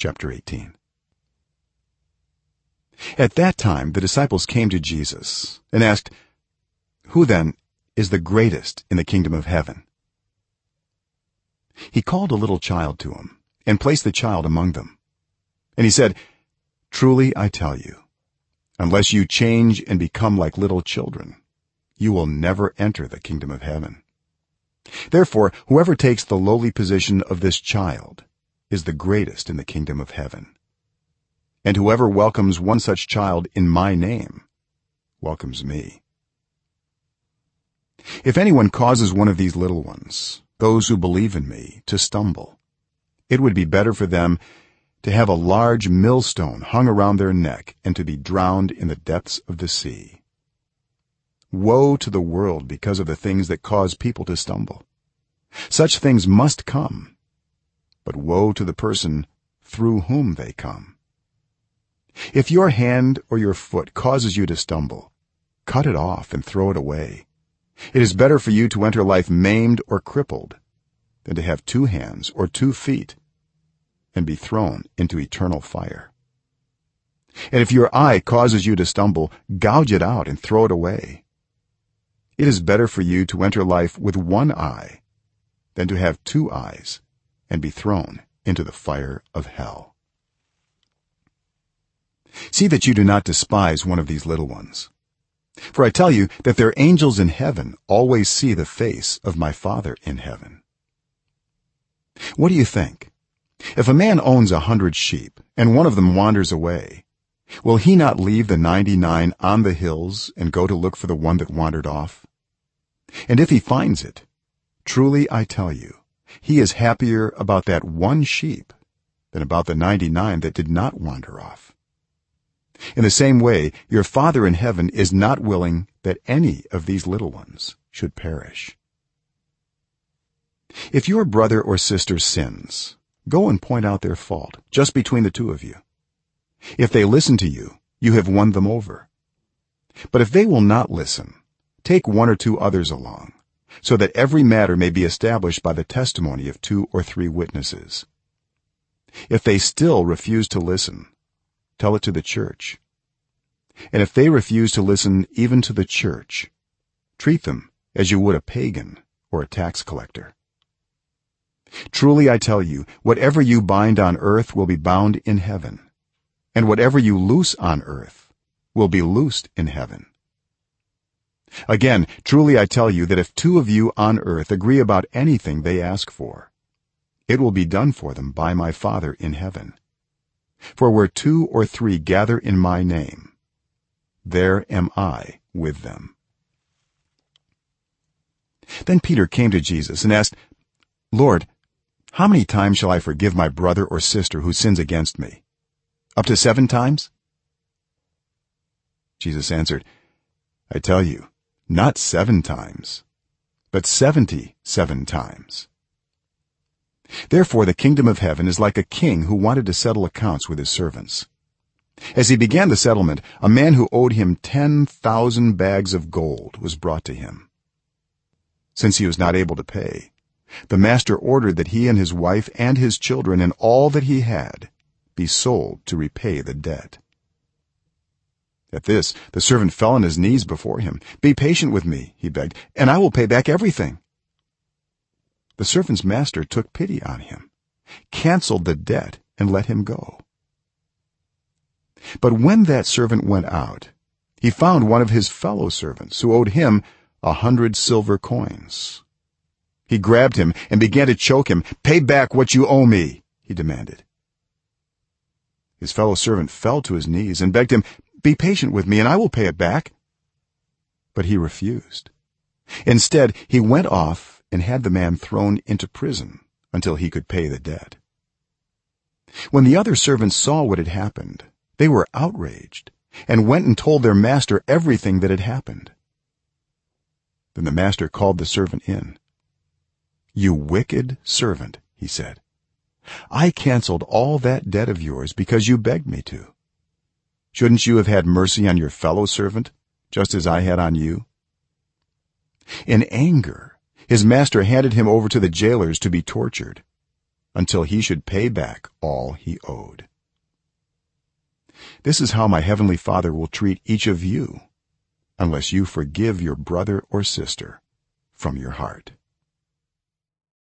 chapter 18 at that time the disciples came to jesus and asked who then is the greatest in the kingdom of heaven? He called a little child to him and placed the child among them. And he said truly i tell you unless you change and become like little children you will never enter the kingdom of heaven. Therefore whoever takes the lowly position of this child is the greatest in the kingdom of heaven. And whoever welcomes one such child in my name welcomes me. If anyone causes one of these little ones those who believe in me to stumble it would be better for them to have a large millstone hung around their neck and to be drowned in the depths of the sea. Woe to the world because of the things that cause people to stumble. Such things must come but woe to the person through whom they come. If your hand or your foot causes you to stumble cut it off and throw it away. It is better for you to enter life maimed or crippled than to have two hands or two feet and be thrown into eternal fire. And if your eye causes you to stumble gouge it out and throw it away. It is better for you to enter life with one eye than to have two eyes and be thrown into the fire of hell. See that you do not despise one of these little ones. For i tell you that their angels in heaven always see the face of my father in heaven. What do you think? If a man owns a 100 sheep and one of them wanders away will he not leave the 99 on the hills and go to look for the one that wandered off? And if he finds it truly i tell you he is happier about that one sheep than about the 99 that did not wander off. In the same way your father in heaven is not willing that any of these little ones should perish. If your brother or sister sins go and point out their fault just between the two of you. If they listen to you you have won them over. But if they will not listen take one or two others along so that every matter may be established by the testimony of two or three witnesses. If they still refuse to listen tell it to the church. And if they refuse to listen even to the church treat them as you would a pagan or a tax collector. Truly i tell you whatever you bind on earth will be bound in heaven and whatever you loose on earth will be loosed in heaven again truly i tell you that if two of you on earth agree about anything they ask for it will be done for them by my father in heaven. For where two or three gather in my name there am i with them. Then peter came to jesus and asked lord how many times shall i forgive my brother or sister who sins against me? Up to 7 times? Jesus answered i tell you not 7 times but 77 times. Therefore the kingdom of heaven is like a king who wanted to settle accounts with his servants. As he began the settlement a man who owed him 10000 bags of gold was brought to him. Since he was not able to pay the master ordered that he and his wife and his children and all that he had be sold to repay the debt at this the servant fell on his knees before him. Be patient with me he begged and i will pay back everything. The servant's master took pity on him canceled the debt and let him go. But when that servant went out he found one of his fellow servants who owed him a hundred silver coins. He grabbed him and began to choke him. Pay back what you owe me he demanded. His fellow servant fell to his knees and begged him be patient with me and i will pay it back. But he refused. Instead he went off and had the man thrown into prison until he could pay the debt. When the other servants saw what had happened they were outraged and went and told their master everything that had happened. Then the master called the servant in. You wicked servant he said. I canceled all that debt of yours because you begged me to shouldn't you have had mercy on your fellow servant just as i had on you? In anger his master handed him over to the jailers to be tortured until he should pay back all he owed. This is how my heavenly father will treat each of you unless you forgive your brother or sister from your heart